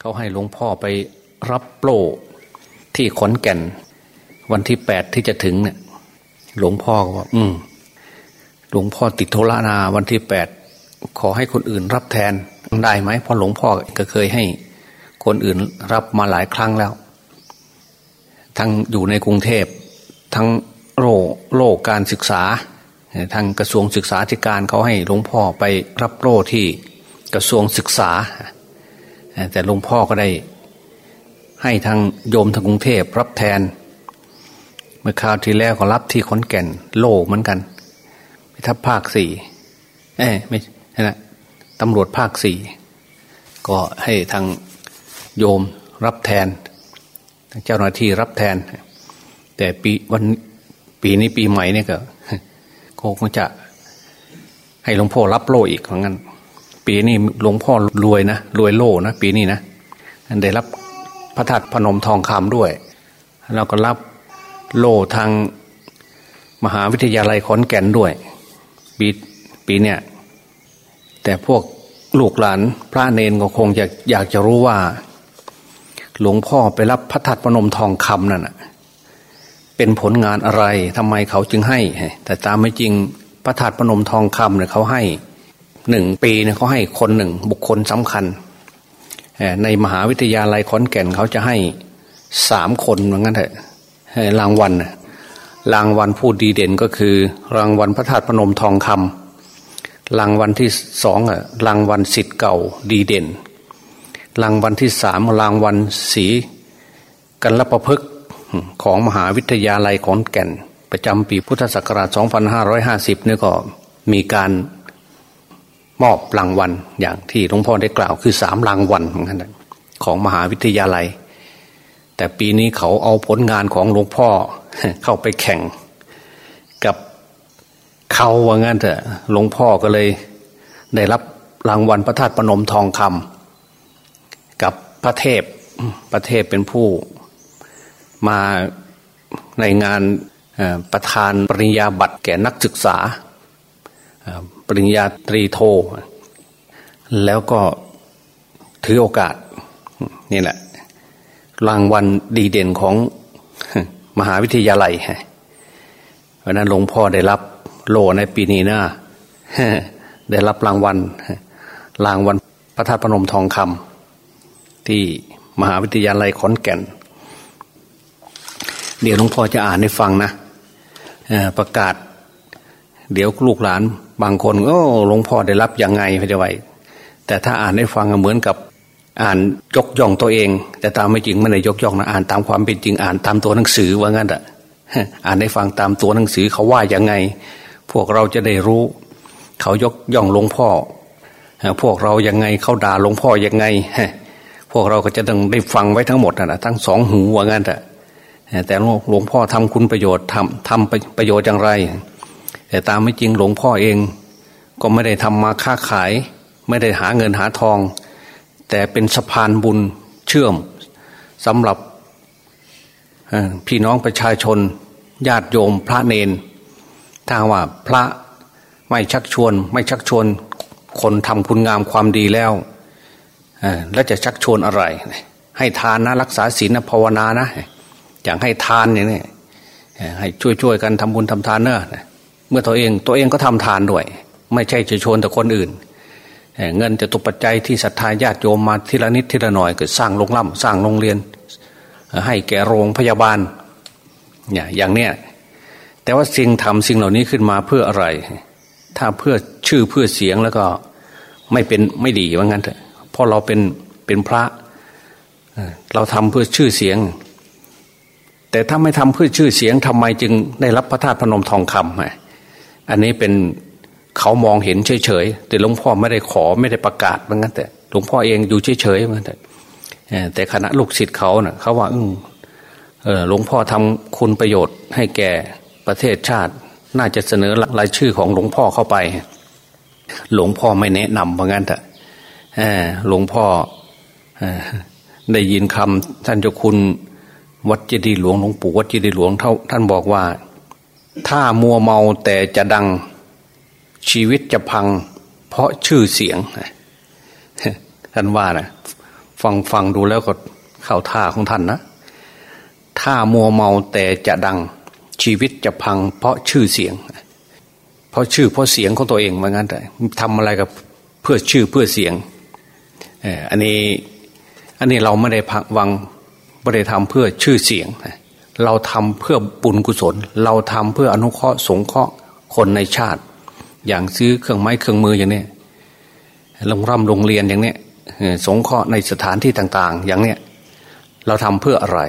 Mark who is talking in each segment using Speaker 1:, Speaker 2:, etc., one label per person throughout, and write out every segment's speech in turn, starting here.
Speaker 1: เขาให้หลวงพ่อไปรับโปรที่ขอนแก่น วันที่แปดที่จะถึงเนี่ย หลวงพ่อก็ว่า อืมหลวงพ่อติดโทรนาวันที่แปดขอให้คนอื่นรับแทนได้ไหมเพราะหลวงพ่อก็เคยให้ คนอื่นรับมาหลายครั้งแล้ว ทั้งอยู่ในกรุงเทพ ทั้งโลโลกการศึกษาทางกระทรวงศึกษาธิการเขาให้หลวงพ่อไปรับโล่ที่กระทรวงศึกษา แต่หลวงพ่อก็ได้ ให้ทางโยมทางกรุงเทพรับแทน เมื่อคราวที่แล้วก็รับที่ขอนแก่น โล่เหมือนกันพิทัพภาคสี่เอ้ไม่นะตำรวจภาคสี่ก็ให้ทางโยมรับแทนทางเจ้าหน้าที่รับแทน แต่ปีวันปีนี้ปีใหม่เนี่ยก็คงจะให้หลวงพ่อรับโล่อีกเหมือนกัน ปีนี้หลวงพ่อรวยนะรวยโล่นะปีนี้นะได้รับพระธาตุพนมทองคำด้วย แล้วก็รับโล่ทางมหาวิทยาลัยขอนแก่นด้วย ปีปีเนี้ยแต่พวกลูกหลานพระเนนก็คงอยากอยากจะรู้ว่า หลวงพ่อไปรับพระธาตุพนมทองคำนั่นนะเป็นผลงานอะไรทำไมเขาจึงให้ แต่ตามไม่จริงพระธาตุพนมทองคำเนี่ยเขาให้ หนึ่งปีเนี่ยเขาให้คนหนึ่งบุคคลสำคัญ ในมหาวิทยาลัยขอนแก่นเขาจะให้สามคนเหมือนกันเถอะรางวัลรางวัลผู้ดีเด่นก็คือ รางวัลพระธาตุพนมทองคำรางวัลที่สองอะรางวัลสิทธิ์เก่าดีเด่น รางวัลที่สามรางวัลสีกันรประพฤกของมหาวิทยาลัยขอนแก่น ประจำปีพุทธศักราช 2550นี่ยก็มีการ มอบรางวัลอย่างที่หลวงพ่อได้กล่าวคือสามรางวัลของมหาวิทยาลัย แต่ปีนี้เขาเอาผลงานของหลวงพ่อเข้าไปแข่ง กับเขาว่างั้นเถอะหลวงพ่อก็เลยได้รับรางวัลพระธาตุปนมทองคำกับพระเทพพระเทพเป็นผู้มาในงานประธานปริญญาบัตรแก่นักศึกษา ปริญญาตรีโท แล้วก็ถือโอกาสนี่แหละ รางวัลดีเด่นของมหาวิทยาลัยเพราะนั้นหลวงพ่อได้รับโลในปีนี้นะได้รับรางวัลรางวัลพระธาตุพนมทองคำที่มหาวิทยาลัยขอนแก่น เดี๋ยวหลวงพ่อจะอ่านให้ฟังนะประกาศ เดี๋ยวลูกหลาน บางคนโอ้หลวงพ่อได้รับยังไงพระเจ้าไว้แต่ถ้าอ่านให้ฟังเหมือนกับอ่านยกย่องตัวเอง แต่ตามไม่จริงไม่ได้ยกย่องนะอ่านตามความเป็นจริงอ่านตามตัวหนังสือว่างั้นอะอ่านให้ฟังตามตัวหนังสือเขาว่ายังไง พวกเราจะได้รู้ เขายกย่องหลวงพ่อพวกเรายังไงเขาด่าหลวงพ่อยังไงพวกเราก็จะต้องได้ฟังไว้ทั้งหมดนะทั้งสองหูว่างั้นอะแต่หลวงพ่อทำคุณประโยชน์ทำทำประโยชน์อย่างไร แต่ตามไม่จริงหลวงพ่อเอง ก็ไม่ได้ทำมาค้าขาย ไม่ได้หาเงินหาทอง แต่เป็นสะพานบุญเชื่อมสำหรับพี่น้องประชาชนญาติโยมพระเนน ถ้าว่าพระไม่ชักชวน ไม่ชักชวน คนทำคุณงามความดีแล้วแล้วจะชักชวนอะไร ให้ทานนะรักษาศีลนะภาวนานะ อย่างให้ทานอย่างนี้ให้ช่วยๆกันทำบุญทำทานเนอะ มื่อตัวเองตัวเองก็ทำทานด้วย ไม่ใช่จะชวนแต่คนอื่น เงินจะตุปัจจัยที่ศรัทธาญาติโยมมาทีละนิดทีละหน่อยก็สร้างโรงล่ำสร้างโรงเรียน ให้แก่โรงพยาบาลเนี่ยอย่างเนี้ยแต่ว่าสิ่งทำสิ่งเหล่านี้ขึ้นมาเพื่ออะไร ถ้าเพื่อชื่อเพื่อเสียงแล้วก็ไม่เป็นไม่ดีว่างั้นเถอะเพราะเราเป็นเป็นพระเราทำเพื่อชื่อเสียง แต่ถ้าไม่ทำเพื่อชื่อเสียงทำไมจึงได้รับพระธาตุพนมทองคำ อันนี้เป็นเขามองเห็นเฉยๆ แต่หลวงพ่อไม่ได้ขอไม่ได้ประกาศเหมือนกันแต่หลวงพ่อเองอยู่เฉยๆเหมือนกันแต่แต่คณะลูกศิษย์เขาเนะ่ะเขาว่าเออหลวงพ่อทำคุณประโยชน์ให้แก่ประเทศชาติ น่าจะเสนอรายชื่อของหลวงพ่อเข้าไป หลวงพ่อไม่แนะนำเหมือนกันแต่หลวงพ่อได้ยินคำท่านเจ้าคุณวัดเจดีหลวงหลวงปู่วัดเจดีหลวงท่านบอกว่า ถ้ามัวเมาแต่จะดังชีวิตจะพัง เพราะชื่อเสียงท่านว่านะฟังฟังดูแล้วก็เข้าท่าของท่านนะถ้ามัวเมาแต่จะดัง ชีวิตจะพัง เพราะชื่อเสียง เพราะชื่อเพราะเสียงของตัวเองว่างั้นแต่ทำอะไรกับเพื่อชื่อเพื่อเสียงอันนี้อันนี้เราไม่ได้พักวังไม่ได้ทำเพื่อชื่อเสียง เราทำเพื่อบุญกุศล เราทำเพื่ออนุเคราะห์สงเคราะห์คนในชาติ อย่างซื้อเครื่องไม้เครื่องมืออย่างนี้โรงร่ำโรงเรียนอย่างนี้สงเคราะห์ในสถานที่ต่าง ๆ อย่างเนี้ยเราทำเพื่ออะไร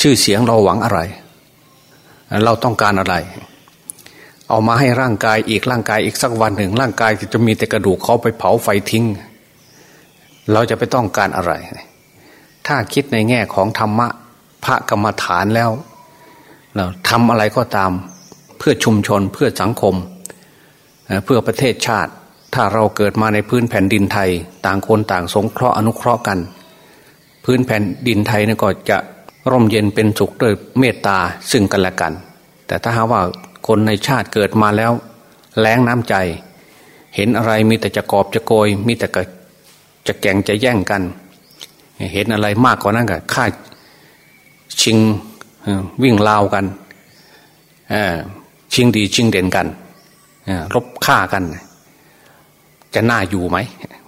Speaker 1: ชื่อเสียงเราหวังอะไร เราต้องการอะไร เอามาให้ร่างกายอีกร่างกายอีกสักวันหนึ่ง ร่างกายจะมีแต่กระดูกเขาไปเผาไฟทิ้ง เราจะไปต้องการอะไร ถ้าคิดในแง่ของธรรมะ พระกรรมฐานแล้วเราทำอะไรก็ตามเพื่อชุมชนเพื่อสังคม เพื่อประเทศชาติ ถ้าเราเกิดมาในพื้นแผ่นดินไทย ต่างคนต่างสงเคราะห์อนุเคราะห์กัน พื้นแผ่นดินไทยนี่ก็จะร่มเย็นเป็นสุขด้วยเมตตาซึ่งกันและกัน แต่ถ้าหาว่าคนในชาติเกิดมาแล้ว แรงน้ำใจ เห็นอะไรมีแต่จะกอบจะโกย มีแต่จะแก่งจะแย่งกัน เห็นอะไรมากกว่านั้นก็ฆ่า ชิงวิ่งลาวกันชิงดีชิงเด่นกันรบฆ่ากัน จะน่าอยู่ไหม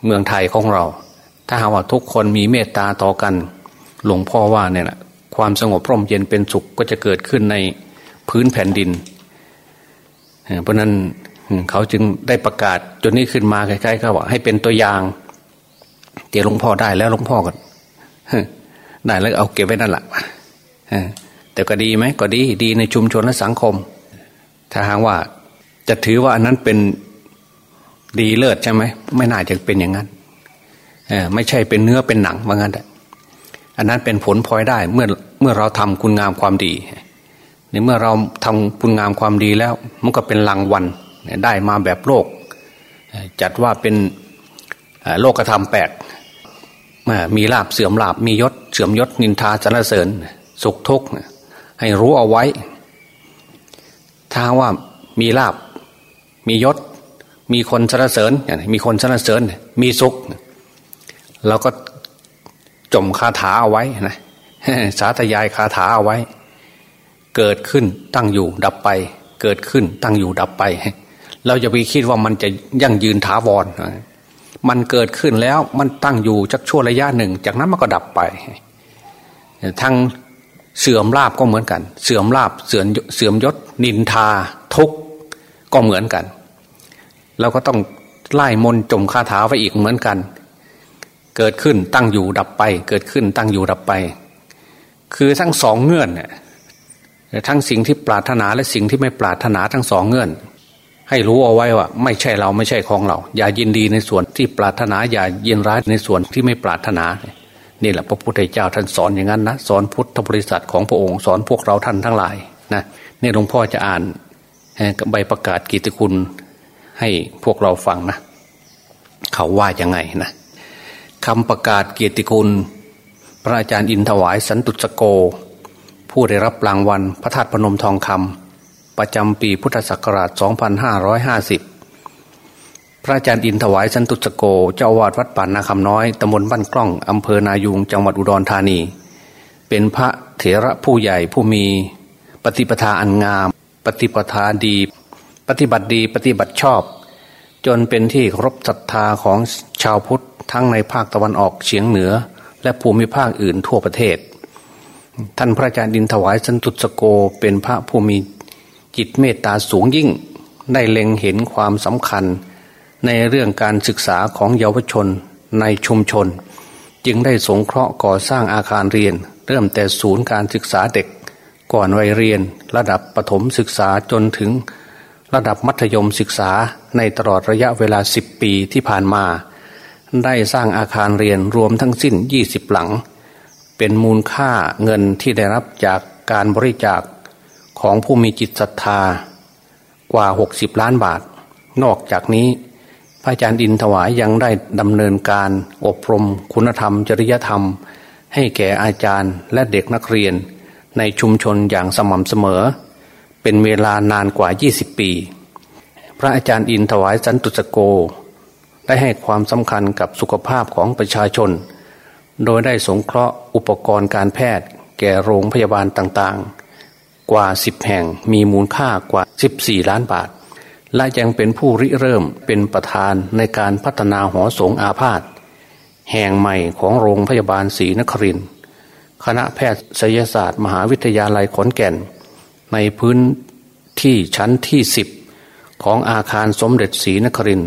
Speaker 1: เมืองไทยของเรา ถ้าหากว่าทุกคนมีเมตตาต่อกัน หลวงพ่อว่าเนี่ยะความสงบร่มเย็นเป็นสุขก็จะเกิดขึ้นในพื้นแผ่นดินเพราะนั้นเขาจึงได้ประกาศจนนี้ขึ้นมาใกล้ๆเขาว่าให้เป็นตัวอย่างเดี๋ยวหลวงพ่อได้แล้วหลวงพ่อก็ได้แล้วเอาเก็บไว้นั่นแหละ แต่ก็ดีไหมก็ดีดีในชุมชนและสังคม ถ้าหากว่าจะถือว่าอันนั้นเป็นดีเลิศใช่ไหมไม่น่าจะเป็นอย่างนั้นไม่ใช่เป็นเนื้อเป็นหนังว่างั้นอันนั้นเป็นผลพลอยได้เมื่อเมื่อเราทำคุณงามความดีในเมื่อเราทำคุณงามความดีแล้ว มันก็เป็นรางวัลได้มาแบบโลก จัดว่าเป็นโลกธรรมแปดมีลาบเสื่อมลาบมียศ เสื่อมยศนินทาสรรเสริญ สุขทุกข์ให้รู้เอาไว้ ถ้าว่ามีลาบ มียศ มีคนสรรเสริญ มีคนสรรเสริญ มีสุขเราก็จมคาถาเอาไว้นะสาธยายคาถาเอาไว้ เกิดขึ้นตั้งอยู่ดับไป เกิดขึ้นตั้งอยู่ดับไป เราจะไปคิดว่ามันจะยั่งยืนถาวรมันเกิดขึ้นแล้วมันตั้งอยู่จักชั่วระยะหนึ่ง จากนั้นมันก็ดับไปทั้ง เสื่อมลาบก็เหมือนกัน เสื่อมลาบเสื่อมเสื่อมยศ นินทา ทุกก็เหมือนกันเราก็ต้องไล่มนจมคาถาไว้อีกเหมือนกัน เกิดขึ้นตั้งอยู่ดับไป เกิดขึ้นตั้งอยู่ดับไป คือทั้งสองเงื่อนเนี่ยทั้งสิ่งที่ปรารถนาและสิ่งที่ไม่ปรารถนาทั้งสองเงื่อน ให้รู้เอาไว้ว่า ไม่ใช่เราไม่ใช่ของเรา อย่ายินดีในส่วนที่ปรารถนา อย่ายินร้ายในส่วนที่ไม่ปรารถนา นี่แหละพระพุทธเจ้าท่านสอนอย่างนั้นนะสอนพุทธบริษัทของพระองค์สอนพวกเราท่านทั้งหลายนะนี่หลวงพ่อจะอ่านใบประกาศกิตติคุณให้พวกเราฟังนะ เขาว่ายังไงนะคำประกาศเกียรติคุณ พระอาจารย์อินถวายสันตุสโก ผู้ได้รับรางวัลพระธาตุพนมทองคำประจำปีพุทธศักราช 2550 ระอาจารย์อินถวายสันตุสโก เจ้าวาดวัดป่านนาคำน้อยตำบลบ้านกล้องอำเภอนายุงจังหวัดอุดรธานี เป็นพระเถระผู้ใหญ่ผู้มีปฏิปทาอันงาม ปฏิปทาดี ปฏิบัติดีปฏิบัติชอบ จนเป็นที่รบศรัทธาของชาวพุทธทั้งในภาคตะวันออกเฉียงเหนือ และภูมิภาคอื่นทั่วประเทศ ท่านพระอาจารย์ดินถวายสันตุสโกเป็นพระผู้มีจิตเมตตาสูงยิ่งได้เล็งเห็นความสำคัญ ในเรื่องการศึกษาของเยาวชนในชุมชน จึงได้สงเคราะห์ก่อสร้างอาคารเรียน เริ่มแต่ศูนย์การศึกษาเด็ก ก่อนวัยเรียน ระดับประถมศึกษาจนถึง ระดับมัธยมศึกษาในตลอดระยะเวลาสิบปีที่ผ่านมา ได้สร้างอาคารเรียนรวมทั้งสิ้นยี่สิบหลัง เป็นมูลค่าเงินที่ได้รับจากการบริจาคของผู้มีจิตศรัทธากว่าหกสิบล้านบาท นอกจากนี้ อาจารย์อินถวายยังได้ดำเนินการอบรมคุณธรรม จริยธรรม ให้แก่อาจารย์และเด็กนักเรียน ในชุมชนอย่างสม่ำเสมอ เป็นเวลานานกว่า 20 ปี พระอาจารย์อินถวายสันตุสโก ได้ให้ความสำคัญกับสุขภาพของประชาชน โดยได้สงเคราะห์อุปกรณ์การแพทย์ แก่โรงพยาบาลต่างๆ กว่าสิบแห่งมีมูลค่ากว่า 14 ล้านบาท และยังเป็นผู้ริเริ่มเป็นประธานในการพัฒนาหอสงอาพาธแห่งใหม่ของโรงพยาบาลศรีนครินคณะแพทยศาสตร์ มหาวิทยาลัยขอนแก่น ในพื้นที่ชั้นที่สิบของอาคารสมเด็จศรีนคริน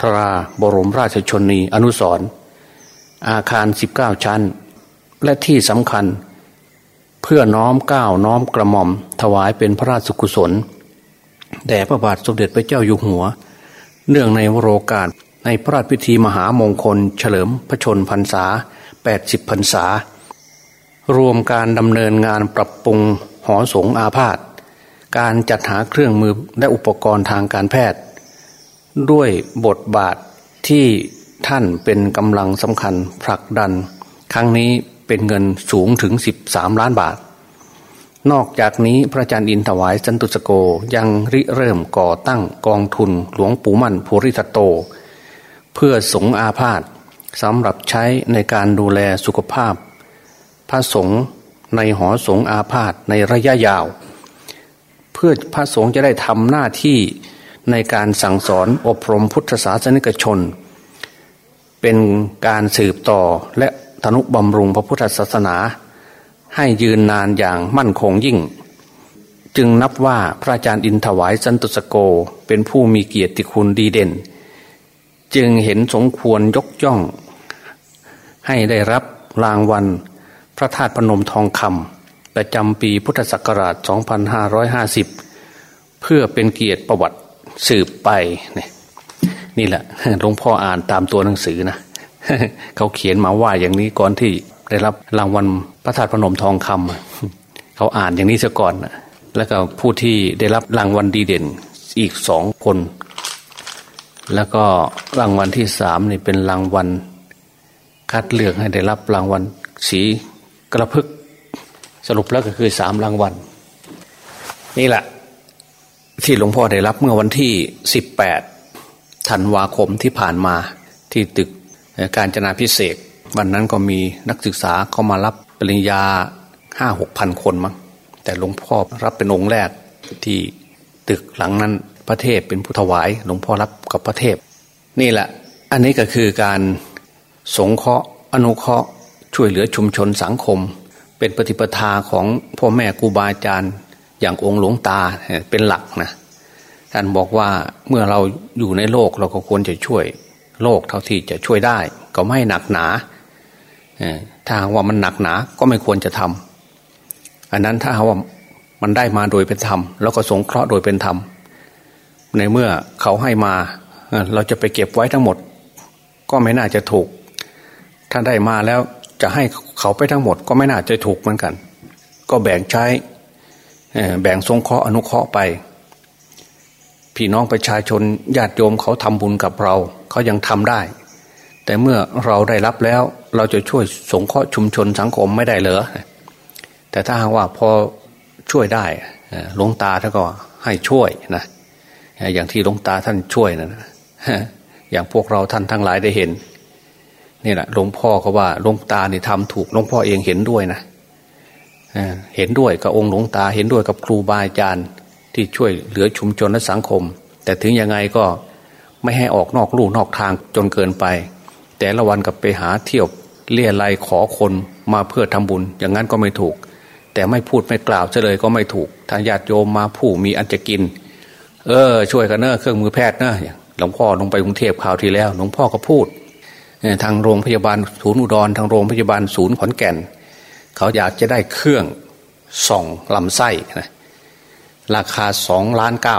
Speaker 1: ทราบรมราชชนนีอนุสรอาคารสิบเก้าชั้น และที่สำคัญ เพื่อน้อมก้าวน้อมกระหม่อมถวายเป็นพระราชกุศล แด่พระบาทสมเด็จพระเจ้าอยู่หัว เนื่องในวโรกาสในพระราชพิธีมหามงคล เฉลิมพระชนพรรษา 80พรรษา รวมการดำเนินงานปรับปรุงหอสงอาพาธการจัดหาเครื่องมือและอุปกรณ์ทางการแพทย์ ด้วยบทบาทที่ท่านเป็นกำลังสำคัญผลักดัน ครั้งนี้เป็นเงินสูงถึง 13 ล้านบาท นอกจากนี้พระอาจารย์อินถวายสันตุสโกยังริเริ่มก่อตั้งกองทุนหลวงปู่มั่นภูริทัตโต เพื่อสงอาพาธสำหรับใช้ในการดูแลสุขภาพ พระสงฆ์ในหอสงอาพาธในระยะยาว เพื่อพระสงฆ์จะได้ทำหน้าที่ในการสั่งสอนอบรมพุทธศาสนิกชน เป็นการสืบต่อและธนุบำรุงพระพุทธศาสนา ให้ยืนนานอย่างมั่นคงยิ่ง จึงนับว่าพระอาจารย์อินถวายสันตุสโกเป็นผู้มีเกียรติคุณดีเด่น จึงเห็นสมควรยกย่อง ให้ได้รับรางวัล พระธาตุพนมทองคำประจำปีพุทธศักราช 2550 เพื่อเป็นเกียรติประวัติสืบไปนี่นี่แหละหลวงพ่ออ่านตามตัวหนังสือนะเขาเขียนมาว่าอย่างนี้ก่อนที่ ได้รับรางวัลพระธาตุพนมทองคำเขาอ่านอย่างนี้ซะก่อนแล้วก็ผู้ที่ได้รับรางวัลดีเด่นอีกสองคน แล้วก็รางวัลที่สามนี่เป็นรางวัลคัดเลือกให้ได้รับรางวัลสีกระพึกสรุปแล้วก็คือสามรางวัลนี่แหละ ที่หลวงพ่อได้รับเมื่อวันที่สิบแปดธันวาคมที่ผ่านมาที่ตึกการจนาพิเศษ วันนั้นก็มีนักศึกษาเข้ามารับปริญญาห้าหกพันคนมั้งแต่หลวงพ่อรับเป็นองค์แรกที่ตึกหลังนั้นพระเทพเป็นผู้ถวายหลวงพ่อรับกับพระเทพ นี่แหละ อันนี้ก็คือการสงเคราะห์อนุเคราะห์ช่วยเหลือชุมชนสังคม เป็นปฏิปทาของพ่อแม่ครูบาอาจารย์อย่างองค์หลวงตาเป็นหลักนะท่านบอกว่าเมื่อเราอยู่ในโลกเราก็ควรจะช่วยโลกเท่าที่จะช่วยได้ ก็ไม่หนักหนา ถ้าว่ามันหนักหนาก็ไม่ควรจะทำอันนั้นถ้าว่ามันได้มาโดยเป็นธรรม แล้วก็สงเคราะห์โดยเป็นธรรม ในเมื่อเขาให้มา เราจะไปเก็บไว้ทั้งหมด ก็ไม่น่าจะถูก ถ้าได้มาแล้วจะให้เขาไปทั้งหมด ก็ไม่น่าจะถูกเหมือนกัน ก็แบ่งใช้แบ่งสงเคราะห์อนุเคราะห์ไป พี่น้องประชาชนญาติโยมเขาทำบุญกับเรา เขายังทำได้ แต่เมื่อเราได้รับแล้ว เราจะช่วยสงเคราะห์ชุมชนสังคมไม่ได้เหรอแต่ถ้าหากว่าพอช่วยได้หลวงตาท่านก็ให้ช่วยนะอย่างที่หลวงตาท่านช่วยนะอย่างพวกเราท่านทั้งหลายได้เห็นนี่แหละหลวงพ่อก็ว่าหลวงตาเนี่ทำถูกหลวงพ่อเองเห็นด้วยนะเห็นด้วยกับองค์หลวงตาเห็นด้วยกับครูบาอาจารย์ที่ช่วยเหลือชุมชนและสังคม แต่ถึงยังไงก็ไม่ให้ออกนอกลู่นอกทางจนเกินไป แต่ละวันกับไปหาเที่ยวเลี่ยไรขอคนมาเพื่อทำบุญ อย่างนั้นก็ไม่ถูก แต่ไม่พูดไม่กล่าวเฉลยก็ไม่ถูกทางญาติโยมมาผู้มีอันจะกิน เออ ช่วยกันเนอะเครื่องมือแพทย์เนอะหลวงพ่อลงไปกรุงเทพข่าวที่แล้ว หลวงพ่อก็พูดทางโรงพยาบาลศูนย์อุดรทางโรงพยาบาลศูนย์ขอนแก่น เขาอยากจะได้เครื่องส่องลำไส้นะราคาสองล้านเก้า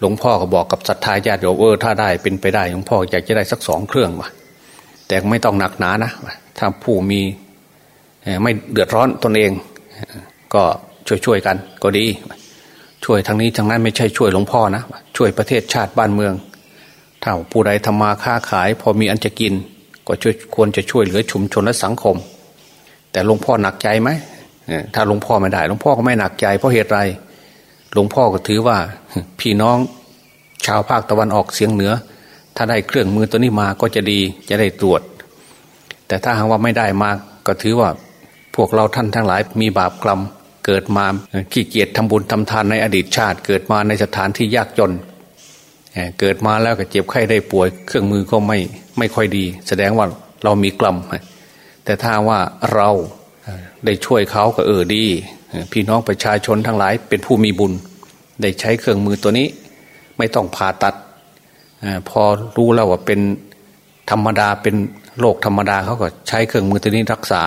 Speaker 1: หลวงพ่อก็บอกกับศรัทธาญาติโยมเออถ้าได้เป็นไปได้หลวงพ่ออยากจะได้สักสองเครื่องมา แต่ไม่ต้องหนักหนานะ ถ้าผู้มีไม่เดือดร้อนตนเอง ก็ช่วยๆกันก็ดี ช่วยทางนี้ทางนั้นไม่ใช่ช่วยหลวงพ่อนะ ช่วยประเทศชาติบ้านเมือง ถ้าผู้ใดทำมาค้าขาย พอมีอันจะกิน ก็ช่วยควรจะช่วยเหลือชุมชนและสังคม แต่หลวงพ่อหนักใจไหมถ้าหลวงพ่อไม่ได้หลวงพ่อก็ไม่หนักใจเพราะเหตุไรหลวงพ่อก็ถือว่าพี่น้องชาวภาคตะวันออกเสียงเหนือ ถ้าได้เครื่องมือตัวนี้มาก็จะดีจะได้ตรวจ แต่ถ้าหากว่าไม่ได้มาก็ถือว่าพวกเราท่านทั้งหลายมีบาปกรรมเกิดมาขี้เกียจทำบุญทำทานในอดีตชาติ เกิดมาในสถานที่ยากจน เกิดมาแล้วก็เจ็บไข้ได้ป่วย เครื่องมือก็ไม่ไม่ค่อยดี แสดงว่าเรามีกรรมแต่ถ้าว่าเราได้ช่วยเขาก็เออดี พี่น้องประชาชนทั้งหลายเป็นผู้มีบุญ ได้ใช้เครื่องมือตัวนี้ ไม่ต้องผ่าตัด พอรู้แล้วว่าเป็นธรรมดาเป็นโรคธรรมดาเขาก็ใช้เครื่องมือตัวนี้รักษา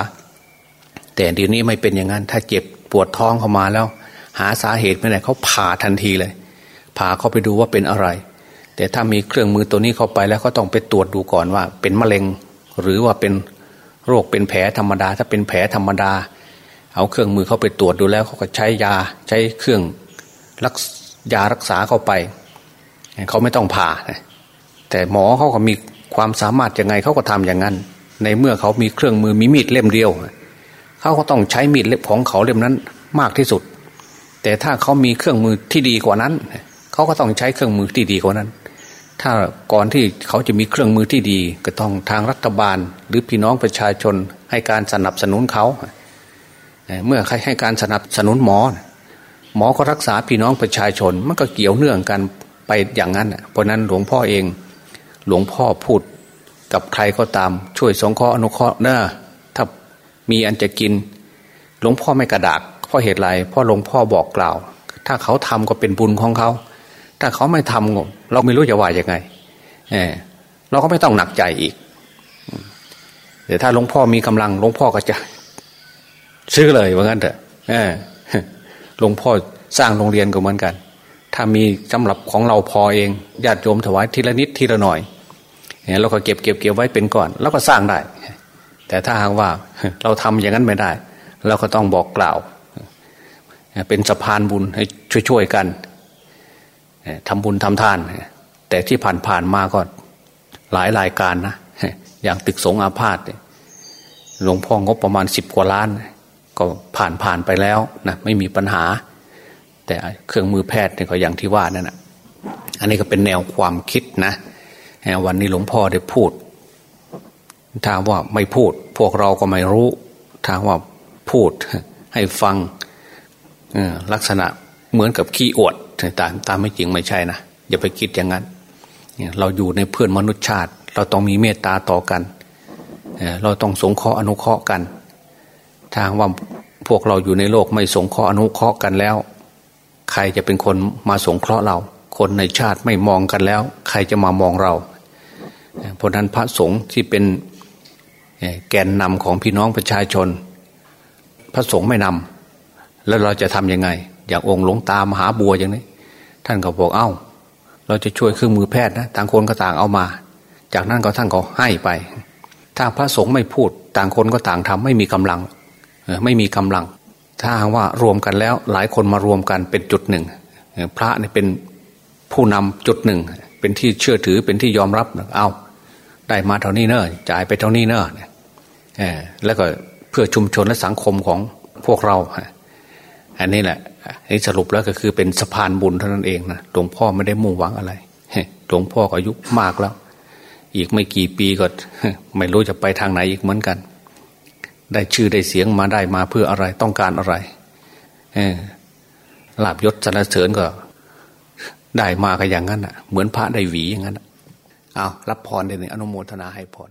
Speaker 1: แต่เดี๋ยวนี้ไม่เป็นอย่างนั้น ถ้าเจ็บปวดท้องเข้ามาแล้ว หาสาเหตุไม่ได้เขาผ่าทันทีเลยผ่าเข้าไปดูว่าเป็นอะไร แต่ถ้ามีเครื่องมือตัวนี้เข้าไปแล้วก็ต้องไปตรวจดูก่อนว่า เป็นมะเร็ง หรือว่าเป็นโรคเป็นแผลธรรมดา ถ้าเป็นแผลธรรมดา เอาเครื่องมือเข้าไปตรวจดูแล้วเขาก็ใช้ยาใช้เครื่องรักยารักษาเข้าไป เขาไม่ต้องผ่า แต่หมอเขาก็มีความสามารถยังไงเขาก็ทำอย่างนั้น ในเมื่อเขามีเครื่องมือมีมีดเล่มเดียวเขาก็ต้องใช้มีดเล็บของเขาเล่มนั้นมากที่สุด แต่ถ้าเขามีเครื่องมือที่ดีกว่านั้นเขาก็ต้องใช้เครื่องมือที่ดีกว่านั้น ถ้าก่อนที่เขาจะมีเครื่องมือที่ดี ก็ต้องทางรัฐบาล หรือพี่น้องประชาชนให้การสนับสนุนเขาเมื่อใครให้การสนับสนุนหมอ หมอก็รักษาพี่น้องประชาชนมันก็เกี่ยวเนื่องกันไปอย่างนั้นเพราะนั้นหลวงพ่อเอง หลวงพ่อพูดกับใครก็ตาม ช่วยสงเคราะห์อนุเคราะห์เนอะถ้ามีอันจะกิน หลวงพ่อไม่กระดากเพราะเหตุไรเพราะหลวงพ่อบอกกล่าว ถ้าเขาทำก็เป็นบุญของเขา ถ้าเขาไม่ทำเราไม่รู้จะว่ายังไงเออเราก็ไม่ต้องหนักใจอีกแต่ถ้าหลวงพ่อมีกำลังหลวงพ่อก็จะ ซื้อเลยว่างั้นเถอะหลวงพ่อสร้างโรงเรียนก็เหมือนกัน ถ้ามีสำหรับของเราพอเองญาติโยมถวายทีละนิดทีละหน่อย เราก็เก็บเก็บเก็บไว้เป็นก่อน แล้วก็สร้างได้ แต่ถ้าหากว่าเราทำอย่างนั้นไม่ได้ เราก็ต้องบอกกล่าว เป็นสะพานบุญให้ช่วยๆกันทำบุญทำทาน แต่ที่ผ่านๆมาก็หลายรายการนะอย่างตึกสงอาพาธหลวงพ่องบประมาณสิบกว่าล้าน ก็ผ่านผ่านไปแล้วนะไม่มีปัญหา แต่เครื่องมือแพทย์เนี่ยก็อย่างที่ว่านั่นนะอันนี้ก็เป็นแนวความคิดนะ วันนี้หลวงพ่อได้พูด ถ้าว่าไม่พูด พวกเราก็ไม่รู้ ถ้าว่าพูดให้ฟังลักษณะเหมือนกับขี้อวดต่างตามไม่จริงไม่ใช่นะอย่าไปคิดอย่างนั้นเราอยู่ในเพื่อนมนุษยชาติ เราต้องมีเมตตาต่อกันเราต้องสงเคราะห์อนุเคราะห์กันทางว่าพวกเราอยู่ในโลกไม่สงเคราะห์อนุเคราะห์กันแล้ว ใครจะเป็นคนมาสงเคราะห์เรา คนในชาติไม่มองกันแล้ว ใครจะมามองเรา เพราะนั้นพระสงฆ์ที่เป็นแกนนำของพี่น้องประชาชน พระสงฆ์ไม่นำแล้วเราจะทำยังไง อย่างองค์หลวงตามหาบัวอย่างนี้ ท่านก็บอกเอา้า เราจะช่วยเครื่องมือแพทย์นะต่างคนก็ต่างเอามา จากนั้นก็ท่านก็ให้ไป ถ้าพระสงฆ์ไม่พูดต่างคนก็ต่างทำไม่มีกำลังไม่มีกำลัง ถ้าว่ารวมกันแล้วหลายคนมารวมกันเป็นจุดหนึ่ง พระเนี่ยเป็นผู้นำจุดหนึ่ง เป็นที่เชื่อถือเป็นที่ยอมรับเอ้า ได้มาเท่านี้เนอะจ่ายไปเท่านี้เนอะเนี่ยแล้วก็เพื่อชุมชนและสังคมของพวกเราอันนี้แหละนี่สรุปแล้วก็คือเป็นสะพานบุญเท่านั้นเองนะหลวงพ่อไม่ได้มุ่งหวังอะไรหลวงพ่อก็อายุมากแล้ว อีกไม่กี่ปีก็ไม่รู้จะไปทางไหนอีกเหมือนกัน ได้ชื่อได้เสียงมาได้มาเพื่ออะไรต้องการอะไรลาบยศสรรเสริญก็ ได้มาก็อย่างนั้นอะ เหมือนพระได้หวีอย่างนั้น เอารับพรเดี๋ยวนี้อนุโมทนาให้พร